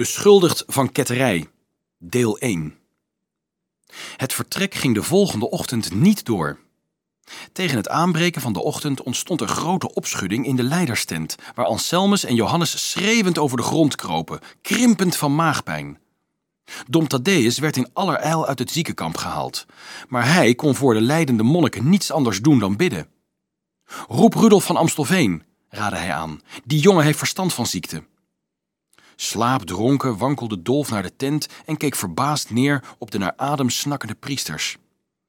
Beschuldigd van ketterij, deel 1. Het vertrek ging de volgende ochtend niet door. Tegen het aanbreken van de ochtend ontstond er grote opschudding in de leiderstent, waar Anselmus en Johannes schreeuwend over de grond kropen, krimpend van maagpijn. Dom Thaddeus werd in allerijl uit het ziekenkamp gehaald, maar hij kon voor de lijdende monniken niets anders doen dan bidden. Roep Rudolf van Amstelveen, raadde hij aan. Die jongen heeft verstand van ziekte. Slaapdronken wankelde Dolf naar de tent en keek verbaasd neer op de naar adem snakkende priesters.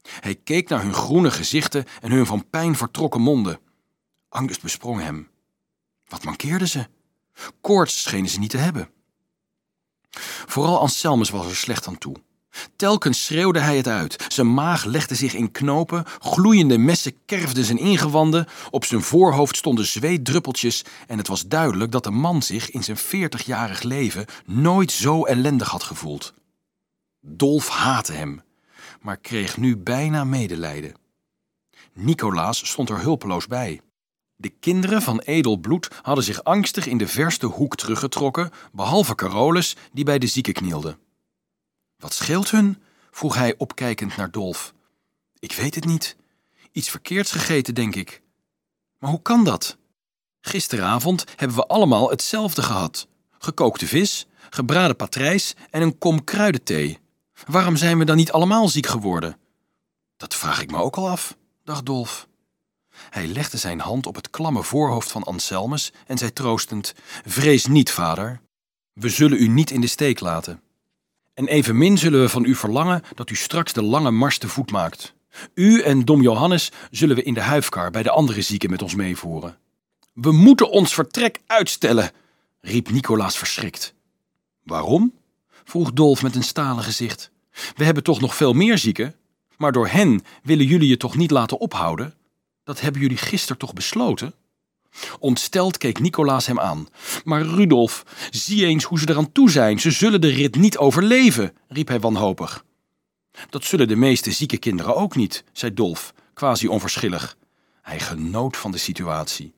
Hij keek naar hun groene gezichten en hun van pijn vertrokken monden. Angst besprong hem. Wat mankeerde ze? Koorts schenen ze niet te hebben. Vooral Anselmus was er slecht aan toe. Telkens schreeuwde hij het uit. Zijn maag legde zich in knopen, gloeiende messen kerfden zijn ingewanden, op zijn voorhoofd stonden zweetdruppeltjes en het was duidelijk dat de man zich in zijn veertigjarig leven nooit zo ellendig had gevoeld. Dolf haatte hem, maar kreeg nu bijna medelijden. Nicolaas stond er hulpeloos bij. De kinderen van edel bloed hadden zich angstig in de verste hoek teruggetrokken, behalve Carolus, die bij de zieke knielde. Wat scheelt hun? vroeg hij opkijkend naar Dolf. Ik weet het niet. Iets verkeerds gegeten, denk ik. Maar hoe kan dat? Gisteravond hebben we allemaal hetzelfde gehad: gekookte vis, gebraden patrijs en een kom kruidenthee. Waarom zijn we dan niet allemaal ziek geworden? Dat vraag ik me ook al af, dacht Dolf. Hij legde zijn hand op het klamme voorhoofd van Anselmus en zei troostend: Vrees niet, vader. We zullen u niet in de steek laten. En evenmin zullen we van u verlangen dat u straks de lange mars te voet maakt. U en dom Johannes zullen we in de huifkar bij de andere zieken met ons meevoeren. We moeten ons vertrek uitstellen, riep Nicolaas verschrikt. Waarom? vroeg Dolf met een stalen gezicht. We hebben toch nog veel meer zieken? Maar door hen willen jullie je toch niet laten ophouden? Dat hebben jullie gisteren toch besloten? Ontsteld keek Nicolaas hem aan. Maar Rudolf, zie eens hoe ze eraan toe zijn. Ze zullen de rit niet overleven, riep hij wanhopig. Dat zullen de meeste zieke kinderen ook niet, zei Dolf, quasi onverschillig. Hij genoot van de situatie.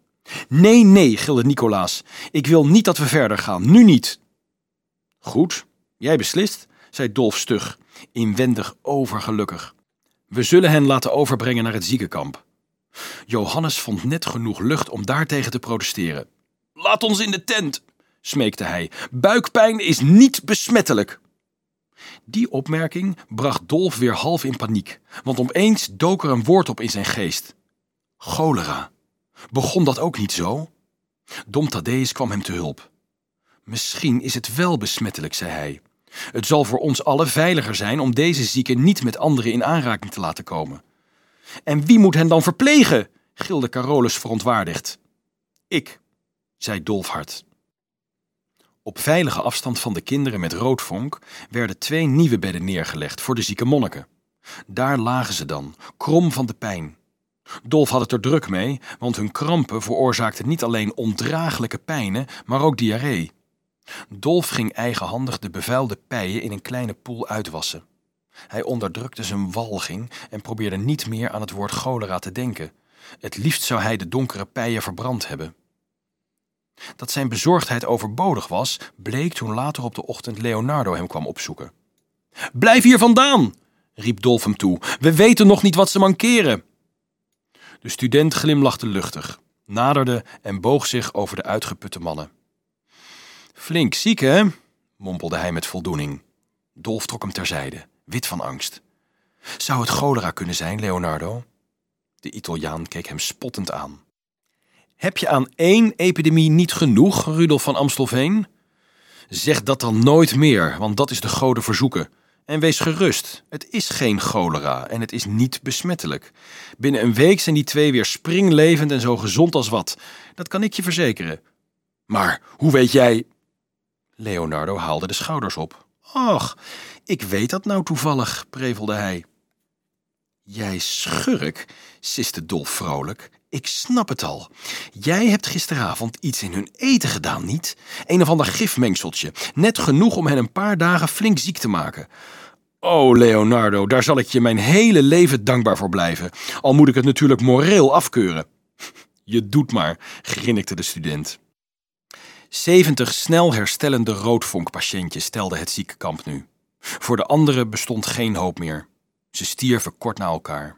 Nee, nee, gilde Nicolaas. Ik wil niet dat we verder gaan, nu niet. Goed, jij beslist, zei Dolf stug, inwendig overgelukkig. We zullen hen laten overbrengen naar het ziekenkamp. Johannes vond net genoeg lucht om daartegen te protesteren. Laat ons in de tent, smeekte hij. Buikpijn is niet besmettelijk. Die opmerking bracht Dolf weer half in paniek, want opeens dook er een woord op in zijn geest. Cholera. Begon dat ook niet zo? Dom Thaddeus kwam hem te hulp. Misschien is het wel besmettelijk, zei hij. Het zal voor ons allen veiliger zijn om deze zieken niet met anderen in aanraking te laten komen. En wie moet hen dan verplegen? gilde Carolus verontwaardigd. Ik, zei Dolfhart. Op veilige afstand van de kinderen met roodvonk werden twee nieuwe bedden neergelegd voor de zieke monniken. Daar lagen ze dan, krom van de pijn. Dolf had het er druk mee, want hun krampen veroorzaakten niet alleen ondraaglijke pijnen, maar ook diarree. Dolf ging eigenhandig de bevuilde pijen in een kleine poel uitwassen. Hij onderdrukte zijn walging en probeerde niet meer aan het woord cholera te denken. Het liefst zou hij de donkere pijen verbrand hebben. Dat zijn bezorgdheid overbodig was, bleek toen later op de ochtend Leonardo hem kwam opzoeken. Blijf hier vandaan, riep Dolf hem toe. We weten nog niet wat ze mankeren. De student glimlachte luchtig, naderde en boog zich over de uitgeputte mannen. Flink ziek, hè? mompelde hij met voldoening. Dolf trok hem terzijde wit van angst. Zou het cholera kunnen zijn, Leonardo? De Italiaan keek hem spottend aan. Heb je aan één epidemie niet genoeg, Rudolf van Amstelveen? Zeg dat dan nooit meer, want dat is de goden verzoeken. En wees gerust, het is geen cholera en het is niet besmettelijk. Binnen een week zijn die twee weer springlevend en zo gezond als wat. Dat kan ik je verzekeren. Maar hoe weet jij... Leonardo haalde de schouders op. Och, ik weet dat nou toevallig, prevelde hij. Jij schurk, siste Dolf vrolijk. Ik snap het al. Jij hebt gisteravond iets in hun eten gedaan, niet? Een of ander gifmengseltje. Net genoeg om hen een paar dagen flink ziek te maken. Oh, Leonardo, daar zal ik je mijn hele leven dankbaar voor blijven. Al moet ik het natuurlijk moreel afkeuren. Je doet maar, grinnikte de student. Zeventig snel herstellende roodvonkpatiëntjes stelde het ziekenkamp nu. Voor de anderen bestond geen hoop meer. Ze stierven kort na elkaar.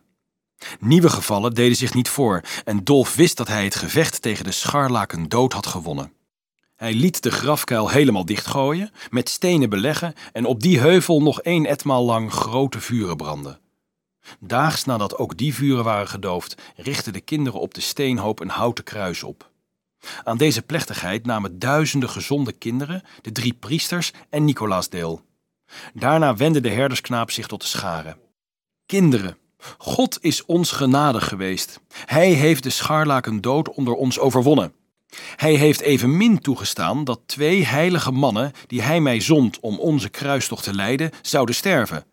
Nieuwe gevallen deden zich niet voor en Dolf wist dat hij het gevecht tegen de scharlaken dood had gewonnen. Hij liet de grafkuil helemaal dichtgooien, met stenen beleggen en op die heuvel nog één etmaal lang grote vuren branden. Daags nadat ook die vuren waren gedoofd, richtten de kinderen op de steenhoop een houten kruis op. Aan deze plechtigheid namen duizenden gezonde kinderen, de drie priesters en Nicolaas deel. Daarna wendde de herdersknaap zich tot de scharen. Kinderen, God is ons genadig geweest. Hij heeft de scharlaken dood onder ons overwonnen. Hij heeft evenmin toegestaan dat twee heilige mannen, die hij mij zond om onze kruistocht te leiden, zouden sterven.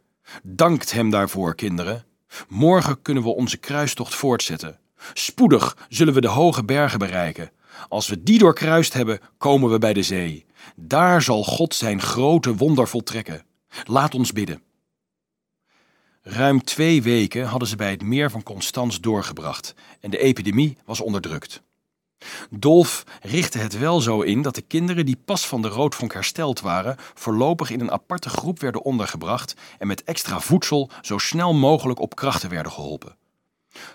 Dankt hem daarvoor, kinderen. Morgen kunnen we onze kruistocht voortzetten. Spoedig zullen we de hoge bergen bereiken. Als we die doorkruist hebben, komen we bij de zee. Daar zal God zijn grote wonder voltrekken. Laat ons bidden. Ruim twee weken hadden ze bij het meer van Constans doorgebracht en de epidemie was onderdrukt. Dolf richtte het wel zo in dat de kinderen die pas van de roodvonk hersteld waren, voorlopig in een aparte groep werden ondergebracht en met extra voedsel zo snel mogelijk op krachten werden geholpen.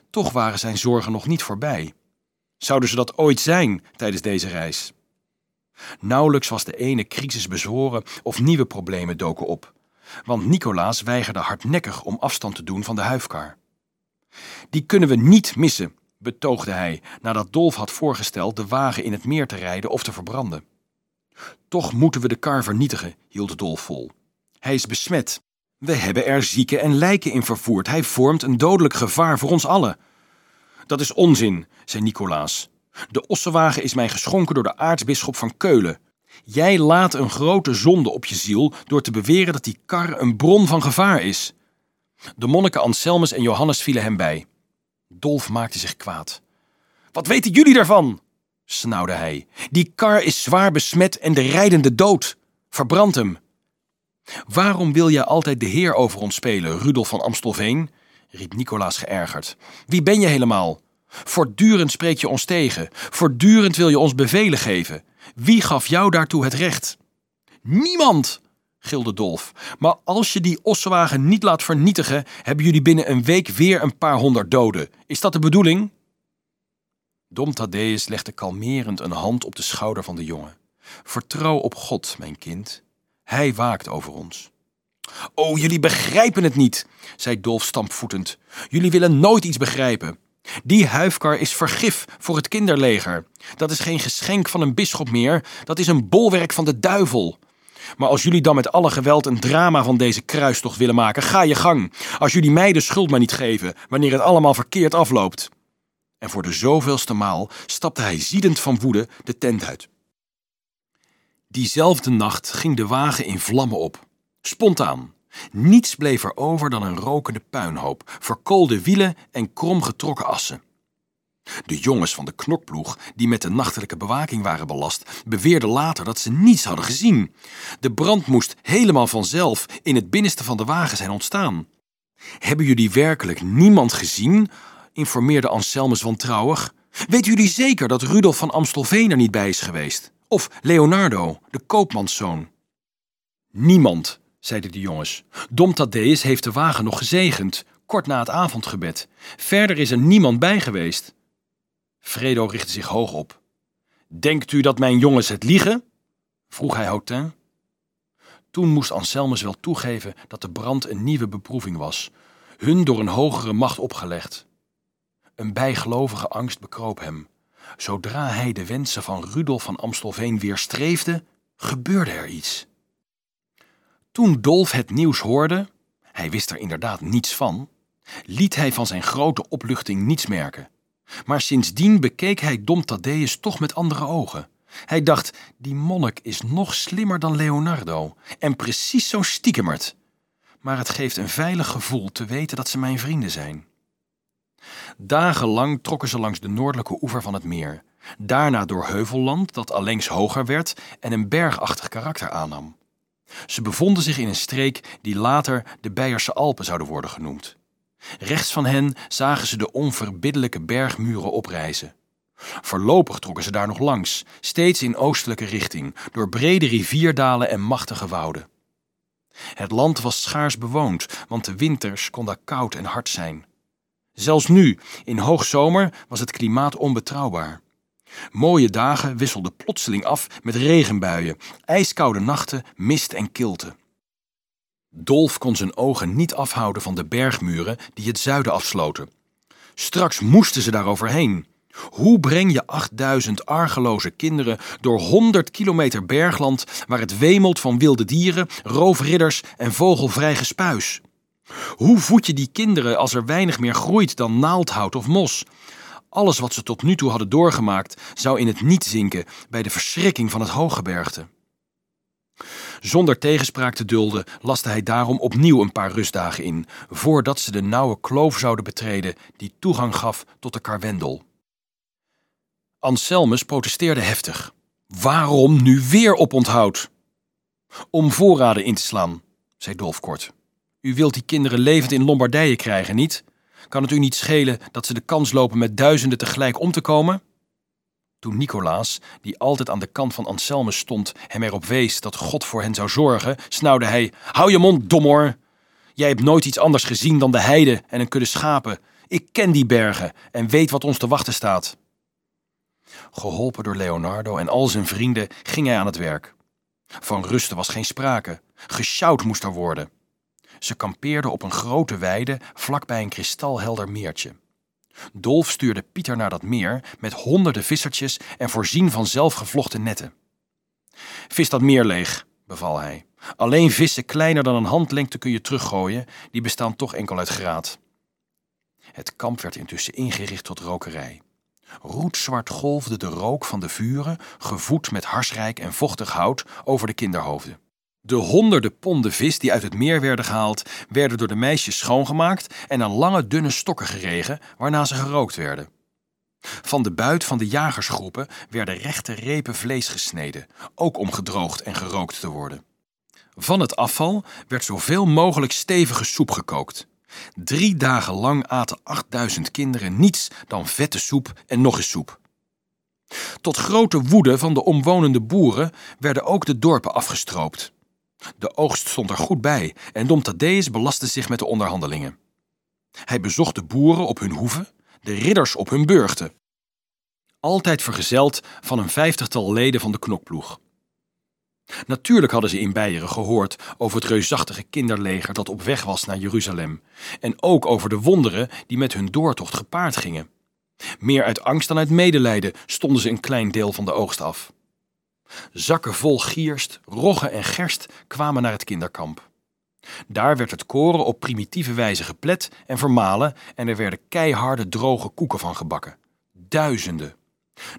Toch waren zijn zorgen nog niet voorbij. Zouden ze dat ooit zijn tijdens deze reis? Nauwelijks was de ene crisis bezworen of nieuwe problemen doken op, want Nicolaas weigerde hardnekkig om afstand te doen van de huifkar. Die kunnen we niet missen, betoogde hij nadat Dolf had voorgesteld de wagen in het meer te rijden of te verbranden. Toch moeten we de kar vernietigen, hield Dolf vol. Hij is besmet. We hebben er zieken en lijken in vervoerd. Hij vormt een dodelijk gevaar voor ons allen. Dat is onzin, zei Nicolaas. De ossenwagen is mij geschonken door de aartsbisschop van Keulen. Jij laat een grote zonde op je ziel door te beweren dat die kar een bron van gevaar is. De monniken Anselmus en Johannes vielen hem bij. Dolf maakte zich kwaad. Wat weten jullie daarvan? snauwde hij. Die kar is zwaar besmet en de rijdende dood. Verbrand hem. Waarom wil jij altijd de heer over ons spelen, Rudolf van Amstelveen? Riep Nicolaas geërgerd. Wie ben je helemaal? Voortdurend spreek je ons tegen. Voortdurend wil je ons bevelen geven. Wie gaf jou daartoe het recht? Niemand, gilde Dolf. Maar als je die ossenwagen niet laat vernietigen, hebben jullie binnen een week weer een paar honderd doden. Is dat de bedoeling? Dom Thaddeus legde kalmerend een hand op de schouder van de jongen. Vertrouw op God, mijn kind. Hij waakt over ons. Oh, jullie begrijpen het niet, zei Dolf stampvoetend. Jullie willen nooit iets begrijpen. Die huifkar is vergif voor het kinderleger. Dat is geen geschenk van een bisschop meer, dat is een bolwerk van de duivel. Maar als jullie dan met alle geweld een drama van deze kruistocht willen maken, ga je gang. Als jullie mij de schuld maar niet geven, wanneer het allemaal verkeerd afloopt. En voor de zoveelste maal stapte hij ziedend van woede de tent uit. Diezelfde nacht ging de wagen in vlammen op. Spontaan. Niets bleef er over dan een rokende puinhoop, verkoolde wielen en kromgetrokken assen. De jongens van de knokploeg, die met de nachtelijke bewaking waren belast, beweerden later dat ze niets hadden gezien. De brand moest helemaal vanzelf in het binnenste van de wagen zijn ontstaan. Hebben jullie werkelijk niemand gezien? informeerde Anselmus wantrouwig. Weten jullie zeker dat Rudolf van Amstelveen er niet bij is geweest? Of Leonardo, de koopmanszoon? Niemand, zeiden de jongens. Dom Thaddeus heeft de wagen nog gezegend, kort na het avondgebed. Verder is er niemand bij geweest. Fredo richtte zich hoog op. Denkt u dat mijn jongens het liegen? vroeg hij Hautain. Toen moest Anselmus wel toegeven dat de brand een nieuwe beproeving was, hun door een hogere macht opgelegd. Een bijgelovige angst bekroop hem. Zodra hij de wensen van Rudolf van Amstelveen weerstreefde, gebeurde er iets. Toen Dolf het nieuws hoorde, hij wist er inderdaad niets van, liet hij van zijn grote opluchting niets merken. Maar sindsdien bekeek hij Dom Thaddeus toch met andere ogen. Hij dacht, die monnik is nog slimmer dan Leonardo en precies zo stiekemerd. Maar het geeft een veilig gevoel te weten dat ze mijn vrienden zijn. Dagenlang trokken ze langs de noordelijke oever van het meer. Daarna door heuvelland dat allengs hoger werd en een bergachtig karakter aannam. Ze bevonden zich in een streek die later de Beierse Alpen zouden worden genoemd. Rechts van hen zagen ze de onverbiddelijke bergmuren oprijzen. Voorlopig trokken ze daar nog langs, steeds in oostelijke richting, door brede rivierdalen en machtige wouden. Het land was schaars bewoond, want de winters konden koud en hard zijn. Zelfs nu, in hoogzomer, was het klimaat onbetrouwbaar. Mooie dagen wisselden plotseling af met regenbuien, ijskoude nachten, mist en kilte. Dolf kon zijn ogen niet afhouden van de bergmuren die het zuiden afsloten. Straks moesten ze daar overheen. Hoe breng je 8000 argeloze kinderen door 100 kilometer bergland waar het wemelt van wilde dieren, roofridders en vogelvrij gespuis? Hoe voed je die kinderen als er weinig meer groeit dan naaldhout of mos? Alles wat ze tot nu toe hadden doorgemaakt zou in het niet zinken bij de verschrikking van het hooggebergte. Zonder tegenspraak te dulden laste hij daarom opnieuw een paar rustdagen in, voordat ze de nauwe kloof zouden betreden die toegang gaf tot de karwendel. Anselmus protesteerde heftig. Waarom nu weer op onthoud? Om voorraden in te slaan, zei Dolf kort. U wilt die kinderen levend in Lombardije krijgen, niet? Kan het u niet schelen dat ze de kans lopen met duizenden tegelijk om te komen? Toen Nicolaas, die altijd aan de kant van Anselmus stond, hem erop wees dat God voor hen zou zorgen, snauwde hij: Hou je mond, domoor! Jij hebt nooit iets anders gezien dan de heide en een kudde schapen. Ik ken die bergen en weet wat ons te wachten staat. Geholpen door Leonardo en al zijn vrienden ging hij aan het werk. Van rusten was geen sprake. Gesjouwd moest er worden. Ze kampeerden op een grote weide vlakbij een kristalhelder meertje. Dolf stuurde Pieter naar dat meer met honderden vissertjes en voorzien van zelfgevlochten netten. Vis dat meer leeg, beval hij. Alleen vissen kleiner dan een handlengte kun je teruggooien, die bestaan toch enkel uit graat. Het kamp werd intussen ingericht tot rokerij. Roetzwart golfde de rook van de vuren, gevoed met harsrijk en vochtig hout, over de kinderhoofden. De honderden ponden vis die uit het meer werden gehaald, werden door de meisjes schoongemaakt en aan lange dunne stokken geregen, waarna ze gerookt werden. Van de buit van de jagersgroepen werden rechte repen vlees gesneden, ook om gedroogd en gerookt te worden. Van het afval werd zoveel mogelijk stevige soep gekookt. Drie dagen lang aten 8000 kinderen niets dan vette soep en nog eens soep. Tot grote woede van de omwonende boeren werden ook de dorpen afgestroopt. De oogst stond er goed bij en Dom Thaddeus belastte zich met de onderhandelingen. Hij bezocht de boeren op hun hoeven, de ridders op hun burchten. Altijd vergezeld van een vijftigtal leden van de knokploeg. Natuurlijk hadden ze in Beieren gehoord over het reusachtige kinderleger dat op weg was naar Jeruzalem, en ook over de wonderen die met hun doortocht gepaard gingen. Meer uit angst dan uit medelijden stonden ze een klein deel van de oogst af. Zakken vol gierst, rogge en gerst kwamen naar het kinderkamp. Daar werd het koren op primitieve wijze geplet en vermalen en er werden keiharde droge koeken van gebakken. Duizenden.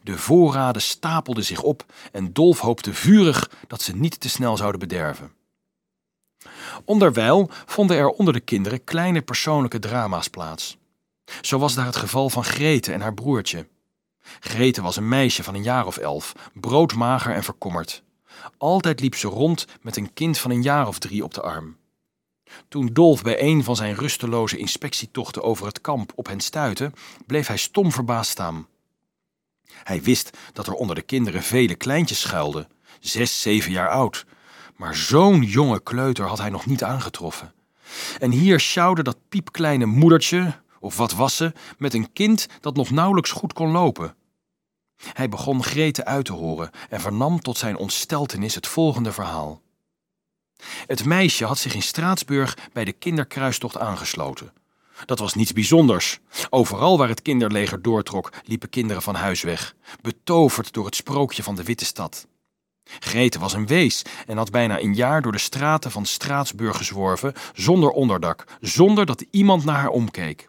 De voorraden stapelden zich op en Dolf hoopte vurig dat ze niet te snel zouden bederven. Onderwijl vonden er onder de kinderen kleine persoonlijke drama's plaats. Zo was daar het geval van Grete en haar broertje. Grete was een meisje van een jaar of elf, broodmager en verkommerd. Altijd liep ze rond met een kind van een jaar of drie op de arm. Toen Dolf bij een van zijn rusteloze inspectietochten over het kamp op hen stuitte, bleef hij stom verbaasd staan. Hij wist dat er onder de kinderen vele kleintjes schuilden, zes, zeven jaar oud. Maar zo'n jonge kleuter had hij nog niet aangetroffen. En hier sjouwde dat piepkleine moedertje, of wat was ze, met een kind dat nog nauwelijks goed kon lopen. Hij begon Grete uit te horen en vernam tot zijn ontsteltenis het volgende verhaal. Het meisje had zich in Straatsburg bij de kinderkruistocht aangesloten. Dat was niets bijzonders. Overal waar het kinderleger doortrok, liepen kinderen van huis weg, betoverd door het sprookje van de witte stad. Grete was een wees en had bijna een jaar door de straten van Straatsburg gezworven, zonder onderdak, zonder dat iemand naar haar omkeek.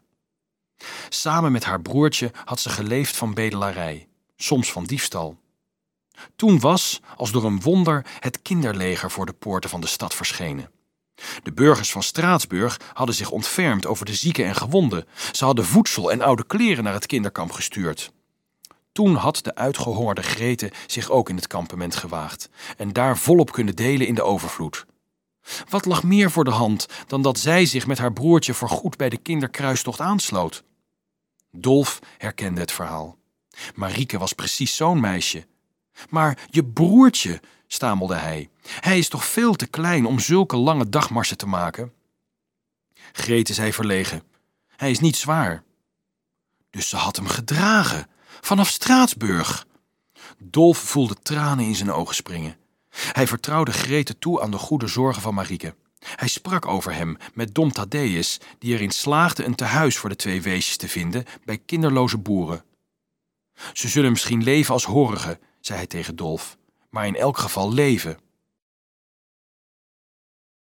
Samen met haar broertje had ze geleefd van bedelarij, soms van diefstal. Toen was, als door een wonder, het kinderleger voor de poorten van de stad verschenen. De burgers van Straatsburg hadden zich ontfermd over de zieken en gewonden. Ze hadden voedsel en oude kleren naar het kinderkamp gestuurd. Toen had de uitgehongerde Grete zich ook in het kampement gewaagd en daar volop kunnen delen in de overvloed. Wat lag meer voor de hand dan dat zij zich met haar broertje voorgoed bij de kinderkruistocht aansloot? Dolf herkende het verhaal. Marieke was precies zo'n meisje. Maar je broertje, stamelde hij. Hij is toch veel te klein om zulke lange dagmarsen te maken? Grete zei verlegen. Hij is niet zwaar. Dus ze had hem gedragen, vanaf Straatsburg. Dolf voelde tranen in zijn ogen springen. Hij vertrouwde Grete toe aan de goede zorgen van Marieke. Hij sprak over hem met Dom Thaddeus, die erin slaagde een tehuis voor de twee weesjes te vinden bij kinderloze boeren. Ze zullen misschien leven als horigen, zei hij tegen Dolf, maar in elk geval leven.